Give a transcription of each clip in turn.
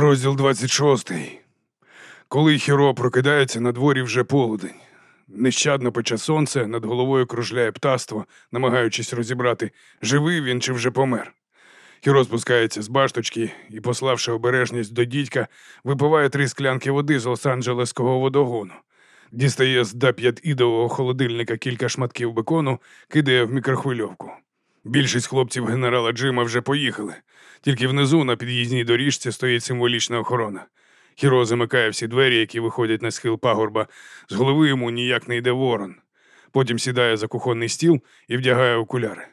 Розділ 26. Коли Хіро прокидається, на дворі вже полудень. Нещадно пече сонце, над головою кружляє птаство, намагаючись розібрати, живий він чи вже помер. Хіро спускається з башточки і, пославши обережність до дідька, випиває три склянки води з Лос-Анджелеського водогону. Дістає з Д-5-ідового холодильника кілька шматків бекону, кидає в мікрохвильовку. Більшість хлопців генерала Джима вже поїхали. Тільки внизу на під'їзній доріжці стоїть символічна охорона. Хіро замикає всі двері, які виходять на схил пагорба. З голови йому ніяк не йде ворон. Потім сідає за кухонний стіл і вдягає окуляри.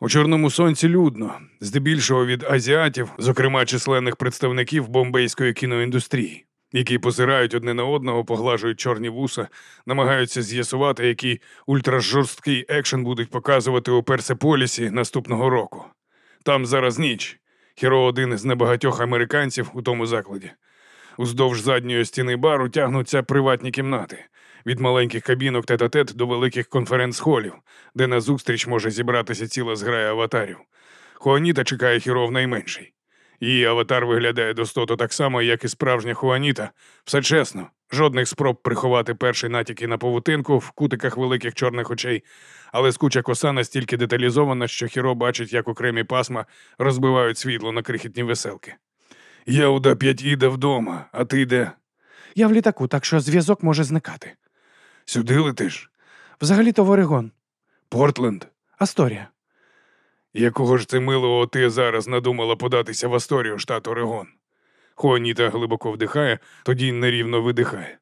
У чорному сонці людно, здебільшого від азіатів, зокрема численних представників бомбейської кіноіндустрії, які позирають одне на одного, поглажують чорні вуса, намагаються з'ясувати, який ультражорсткий екшен будуть показувати у Персеполісі наступного року. Там зараз ніч. Хіро один з небагатьох американців у тому закладі. Уздовж задньої стіни бару тягнуться приватні кімнати. Від маленьких кабінок тет-а-тет до великих конференц-холів, де на зустріч може зібратися ціла зграя аватарів. Хуаніта чекає Хіро в найменший. Її аватар виглядає достото так само, як і справжня Хуаніта. Все чесно, жодних спроб приховати перші натяки на павутинку в кутиках великих чорних очей, але скуча коса настільки деталізована, що Хіро бачить, як окремі пасма розбивають світло на крихітні веселки. Я у Д-5 іде вдома, а ти де? Я в літаку, так що зв'язок може зникати. Сюди летиш? Взагалі-то в Орегон. Портленд? Асторія. Якого ж ти милого ти зараз надумала податися в Асторію, штат Орегон? Хуаніта глибоко вдихає, тоді нерівно видихає.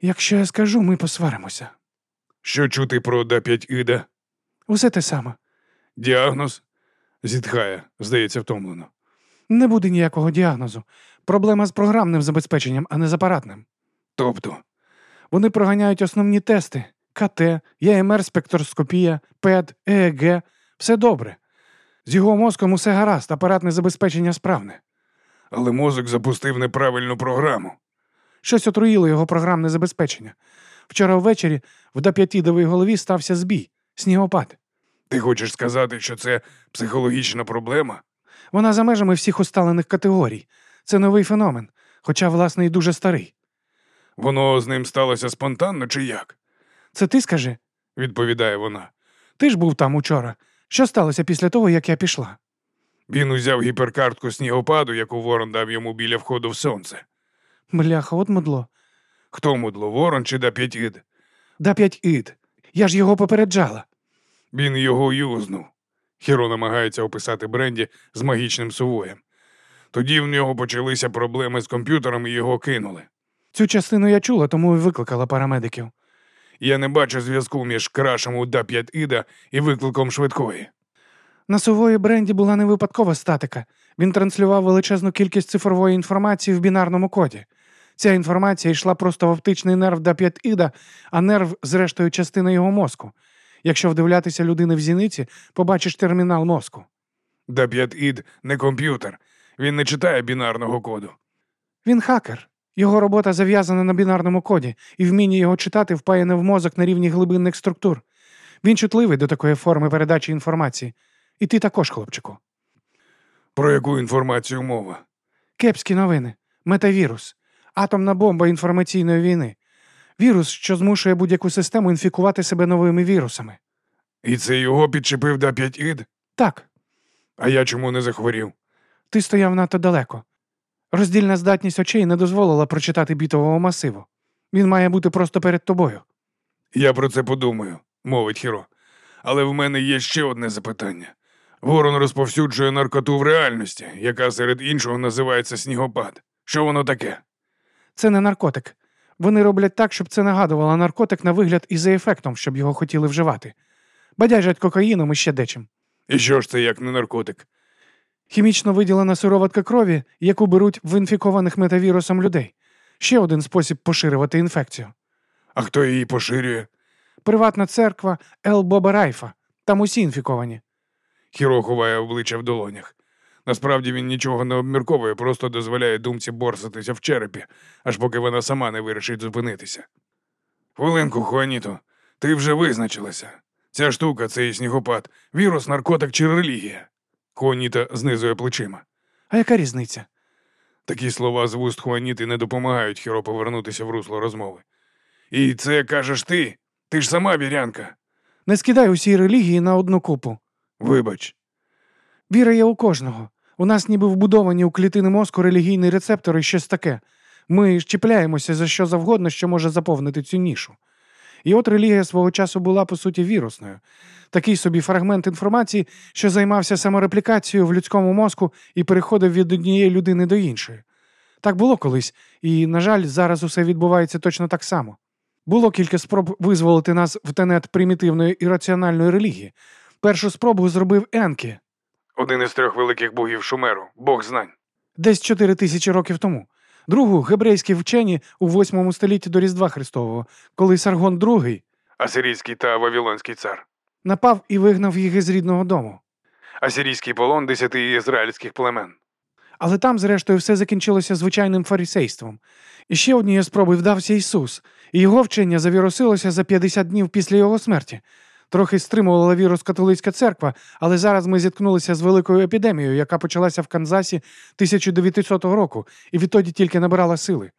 Якщо я скажу, ми посваримося. Що чути про Д-5 Іда? Усе те саме. Діагноз? Зітхає, здається, втомлено. Не буде ніякого діагнозу. Проблема з програмним забезпеченням, а не з апаратним. Тобто, Вони проганяють основні тести: КТ, ЄМР, спектроскопія, ПЕД, ЕЕГ. Все добре. З його мозком усе гаразд, апаратне забезпечення справне. але мозок запустив неправильну програму. Щось отруїло його програмне забезпечення. Вчора ввечері в Д-5-ідовій голові стався збій, снігопад. Ти хочеш сказати, що це психологічна проблема? Вона за межами всіх усталених категорій. Це новий феномен, хоча, власне, і дуже старий. Воно з ним сталося спонтанно чи як? Це ти скажи, відповідає вона. ти ж був там учора. Що сталося після того, як я пішла? Він узяв гіперкартку снігопаду, яку ворон дав йому біля входу в сонце. Бляха, от мудло. Хто мудло, ворон чи Д-5 Да п'ять ід. Я ж його попереджала. Він його юзнув. Хіро намагається описати Бренді з магічним сувоєм. Тоді в нього почалися проблеми з комп'ютером і його кинули. Цю частину я чула, тому і викликала парамедиків. Я не бачу зв'язку між крашем у Д-5 Іда і викликом швидкої. На сувої бренді була не випадкова статика. Він транслював величезну кількість цифрової інформації в бінарному коді. Ця інформація йшла просто в оптичний нерв Д-5 Іда, а нерв, зрештою, частина його мозку. Якщо вдивлятися людини в зіниці, побачиш термінал мозку. Д-5 Ід не комп'ютер. Він не читає бінарного коду. Він хакер. Його робота зав'язана на бінарному коді, і вміння його читати впаяне в мозок на рівні глибинних структур. Він чутливий до такої форми передачі інформації. І ти також, хлопчику. Про яку інформацію мова? Кепські новини, метавірус, атомна бомба інформаційної війни. Вірус, що змушує будь-яку систему інфікувати себе новими вірусами. І це його підчепив Д-5 Ід? Так, А я чому не захворів? ти стояв надто далеко. Роздільна здатність очей не дозволила прочитати бітового масиву. Він має бути просто перед тобою. Я про це подумаю, мовить Хіро. Але в мене є ще одне запитання. Ворон розповсюджує наркоту в реальності, яка серед іншого називається снігопад. Що воно таке? Це не наркотик. Вони роблять так, щоб це нагадувало наркотик на вигляд і за ефектом, щоб його хотіли вживати. Бадяжать кокаїном і ще дечим. І що ж це як не наркотик? Хімічно виділена сироватка крові, яку беруть в інфікованих метавірусом людей. Ще один спосіб поширювати інфекцію. А хто її поширює? Приватна церква Ел Боба Райфа. Там усі інфіковані. Хіро ховає обличчя в долонях. Насправді він нічого не обмірковує, просто дозволяє думці борсатися в черепі, аж поки вона сама не вирішить зупинитися. Хвилинку, Хуаніто, ти вже визначилася. Ця штука, цей снігопад, вірус, наркотик чи релігія. Хуаніта знизує плечима. А яка різниця? Такі слова з вуст Хуаніти не допомагають Хіро повернутися в русло розмови. І це кажеш ти? Ти ж сама вірянка. Не скидай усі релігії на одну купу. Вибач. Віра є у кожного. У нас ніби вбудовані у клітини мозку релігійні рецептори і щось таке. Ми щепляємося за що завгодно, що може заповнити цю нішу. І от релігія свого часу була, по суті, вірусною. Такий собі фрагмент інформації, що займався самореплікацією в людському мозку і переходив від однієї людини до іншої. Так було колись, і, на жаль, зараз усе відбувається точно так само. Було кілька спроб визволити нас в тенет примітивної і раціональної релігії. Першу спробу зробив Енкі Один із трьох великих богів Шумеру, бог знань. десь чотири тисячі років тому. Другу гебрейські вчені у восьмому столітті до Різдва Христового, коли Саргон II Асирійський та Вавилонський цар. напав і вигнав їх із рідного дому. Асирійський полон десяти ізраїльських племен. Але там, зрештою, все закінчилося звичайним фарисейством. І ще однією спробою вдався Ісус, і його вчення завірусилося за 50 днів після його смерті. Трохи стримувала вірус католицька церква, але зараз ми зіткнулися з великою епідемією, яка почалася в Канзасі 1900 року, і відтоді тільки набирала сили.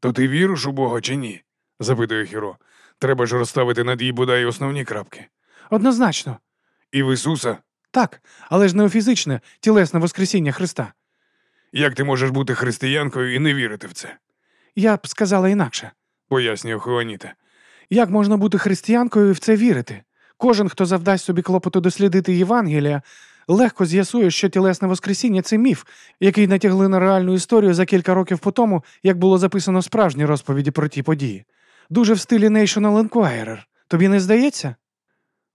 То ти віриш у Бога чи ні? запитує Хіро. Треба ж розставити над її бодай основні крапки. Однозначно, І в Ісуса? так, але ж не у фізичне, тілесне Воскресіння Христа. Як ти можеш бути християнкою і не вірити в це? Я б сказала інакше. пояснює Хуаніта. Як можна бути християнкою і в це вірити? Кожен, хто завдасть собі клопоту дослідити Євангелія, легко з'ясує, що тілесне Воскресіння це міф, який натягли на реальну історію за кілька років по тому, як було записано справжні розповіді про ті події. Дуже в стилі National Enquirer. Тобі не здається?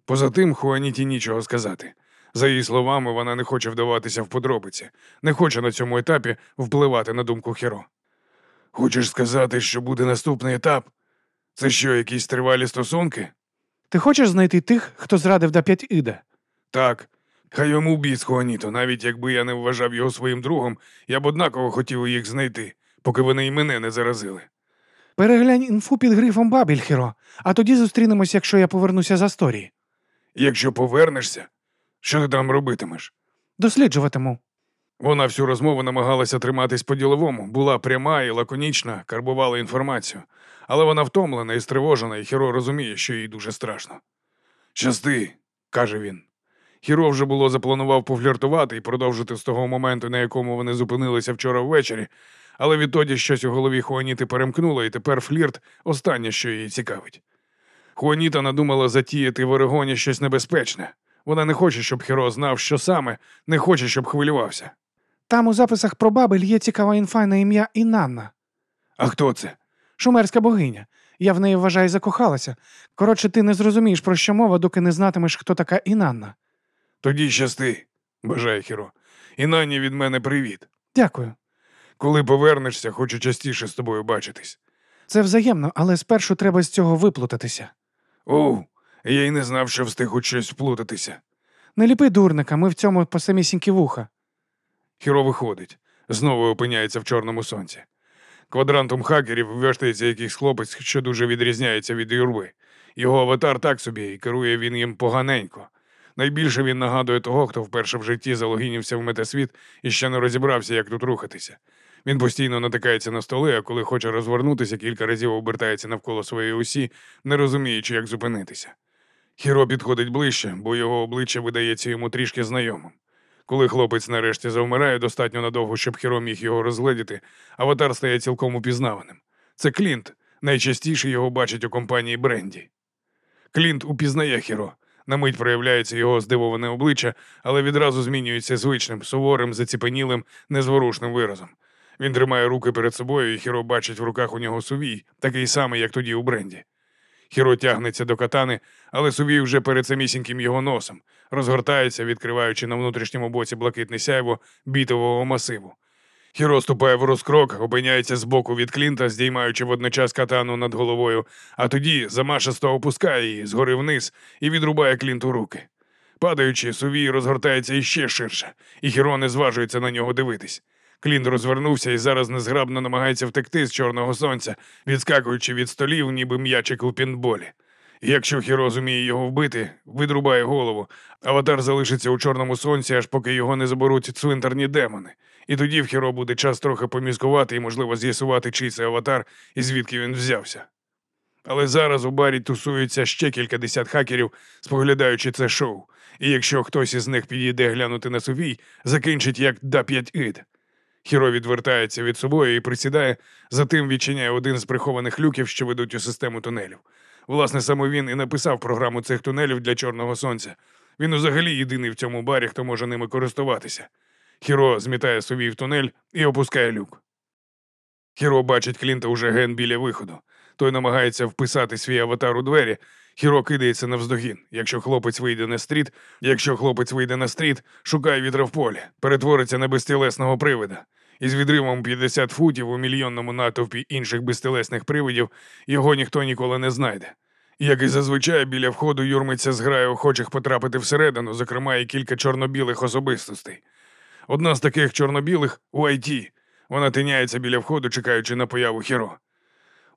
Поза тим, Хуаніті нічого сказати. За її словами, вона не хоче вдаватися в подробиці, не хоче на цьому етапі впливати на думку Хіро. Хочеш сказати, що буде наступний етап? Це що, якісь тривалі стосунки? Ти хочеш знайти тих, хто зрадив до п'ять іда? Так. Хай йому біс, Хуаніто, навіть якби я не вважав його своїм другом, я б однаково хотів їх знайти, поки вони й мене не заразили. Переглянь інфу під грифом Бабільхіро, а тоді зустрінемось, якщо я повернуся з Асторії. Якщо повернешся, що ти там робитимеш? Досліджуватиму. Вона всю розмову намагалася триматись по-діловому, була пряма і лаконічна, карбувала інформацію. Але вона втомлена і стривожена, і Хіро розуміє, що їй дуже страшно. Щасти, каже він. Хіро вже було запланував пофліртувати і продовжити з того моменту, на якому вони зупинилися вчора ввечері, але відтоді щось у голові Хуаніти перемкнуло, і тепер флірт останнє, що її цікавить. Хуаніта надумала затіяти в Орегоні щось небезпечне. Вона не хоче, щоб Хіро знав, що саме, не хоче, щоб хвилювався. Там у записах про Бабель є цікава інфа на ім'я Інанна. А хто це? Шумерська богиня. Я в неї вважаю закохалася. Коротше, ти не зрозумієш, про що мова, доки не знатимеш, хто така Інанна. Тоді щасти, бажає Хіро. І нані від мене привіт. Дякую. Коли повернешся, хочу частіше з тобою бачитись. Це взаємно, але спершу треба з цього виплутатися. Оу, я й не знав, що встиг у щось вплутатися. Не ліпи дурника, ми в цьому по самісінькі вуха. Хіро виходить, знову опиняється в чорному сонці. Квадрантом хакерів вештається якийсь хлопець, що дуже відрізняється від юрби. Його аватар так собі, і керує він їм поганенько. Найбільше він нагадує того, хто вперше в житті залогінівся в метасвіт і ще не розібрався, як тут рухатися. Він постійно натикається на столи, а коли хоче розвернутися, кілька разів обертається навколо своєї осі, не розуміючи, як зупинитися. Хіро підходить ближче, бо його обличчя видається йому трішки знайомим. Коли хлопець нарешті завмирає достатньо надовго, щоб Хіро міг його розгледіти, аватар стає цілком упізнаваним. Це Клінт. Найчастіше його бачать у компанії Бренді. Клінт упізнає Хіро. На мить проявляється його здивоване обличчя, але відразу змінюється звичним, суворим, заціпенілим, незворушним виразом. Він тримає руки перед собою, і Хіро бачить в руках у нього сувій, такий самий, як тоді у Бренді. Хіро тягнеться до катани, але сувій вже перед самісіньким його носом, розгортається, відкриваючи на внутрішньому боці блакитне сяйво бітового масиву. Хіро ступає в розкрок, опиняється збоку від Клінта, здіймаючи водночас катану над головою, а тоді замашисто опускає її згори вниз і відрубає Клінту руки. Падаючи, сувій розгортається іще ширше, і Хіро не зважується на нього дивитись. Клінт розвернувся і зараз незграбно намагається втекти з чорного сонця, відскакуючи від столів, ніби м'ячик у пінболі. Якщо Хіро зуміє його вбити, видрубає голову. Аватар залишиться у чорному сонці, аж поки його не заберуть цвинтарні демони. І тоді в Хіро буде час трохи поміскувати і, можливо, з'ясувати, чий це аватар і звідки він взявся. Але зараз у барі тусуються ще кількадесят хакерів, споглядаючи це шоу. І якщо хтось із них підійде глянути на Софій, закінчить як да 5 ід. Хіро відвертається від собою і присідає, затим відчиняє один з прихованих люків, що ведуть у систему тунелів. Власне, саме він і написав програму цих тунелів для Чорного Сонця. Він взагалі єдиний в цьому барі, хто може ними користуватися. Хіро змітає собі в тунель і опускає люк. Хіро бачить Клінта уже ген біля виходу. Той намагається вписати свій аватар у двері. Хіро кидається навздогін. Якщо хлопець вийде на стріт, якщо хлопець вийде на стріт, шукає вітра в полі, перетвориться на безтілесного привида. Із відривом 50 футів у мільйонному натовпі інших безтілесних привидів його ніхто ніколи не знайде. Як і зазвичай, біля входу юрмиться зграє охочих потрапити всередину, зокрема і кілька чорнобілих особистостей. Одна з таких чорнобілих у IT. Вона тиняється біля входу, чекаючи на появу Хіро.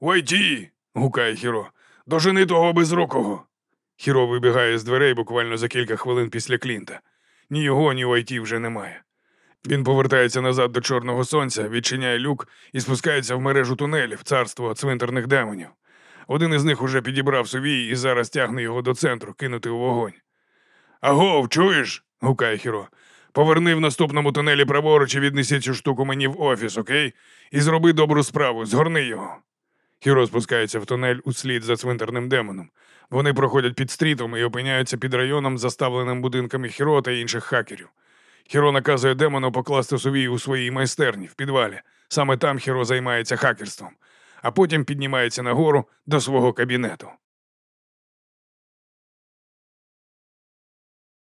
«Уайті!» – гукає Хіро. Дожени того безрукого. Хіро вибігає з дверей буквально за кілька хвилин після Клінта. Ні його, ні Уайті вже немає. Він повертається назад до Чорного Сонця, відчиняє люк і спускається в мережу тунелів, царство цвинтарних демонів. Один із них уже підібрав совій і зараз тягне його до центру, кинути у вогонь. Агов, чуєш? гукає Хіро. Поверни в наступному тунелі праворуч і віднеси цю штуку мені в офіс, окей? І зроби добру справу, згорни його. Хіро спускається в тунель услід за цвинтарним демоном. Вони проходять під стрітом і опиняються під районом, заставленим будинками Хіро та інших хакерів. Хіро наказує демону покласти сувій у своїй майстерні в підвалі. Саме там Хіро займається хакерством, а потім піднімається нагору до свого кабінету.